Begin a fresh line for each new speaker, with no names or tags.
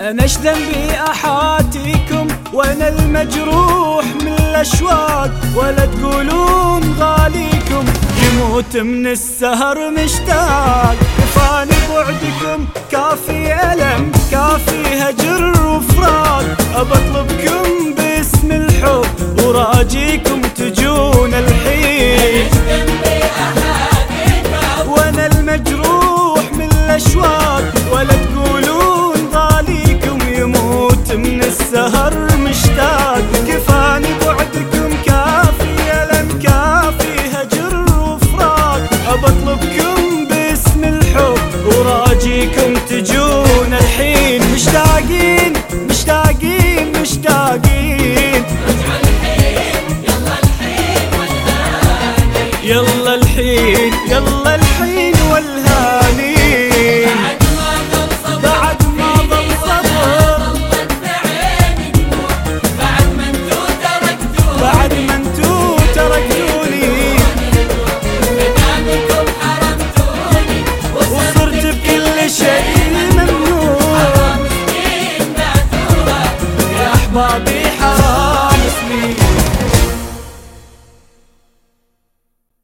أنا إيش ذنبي أحاتيكم وأنا المجروح من الأشواق ولا تقولون غاليكم. يموت من السهر مشتاق. كفاني بعدكم كافي ألم كافي هجر وفراق. أبطلبكم باسم الحب وراجيكم السهر مشتاق كفاني بعدكم كافي الم كافي هجر وفراق. أبطلبكم باسم الحب وراجيكم تجون الحين. مشتاقين مشتاقين مشتاقين. يلا الحين يلا الحين. Bobby.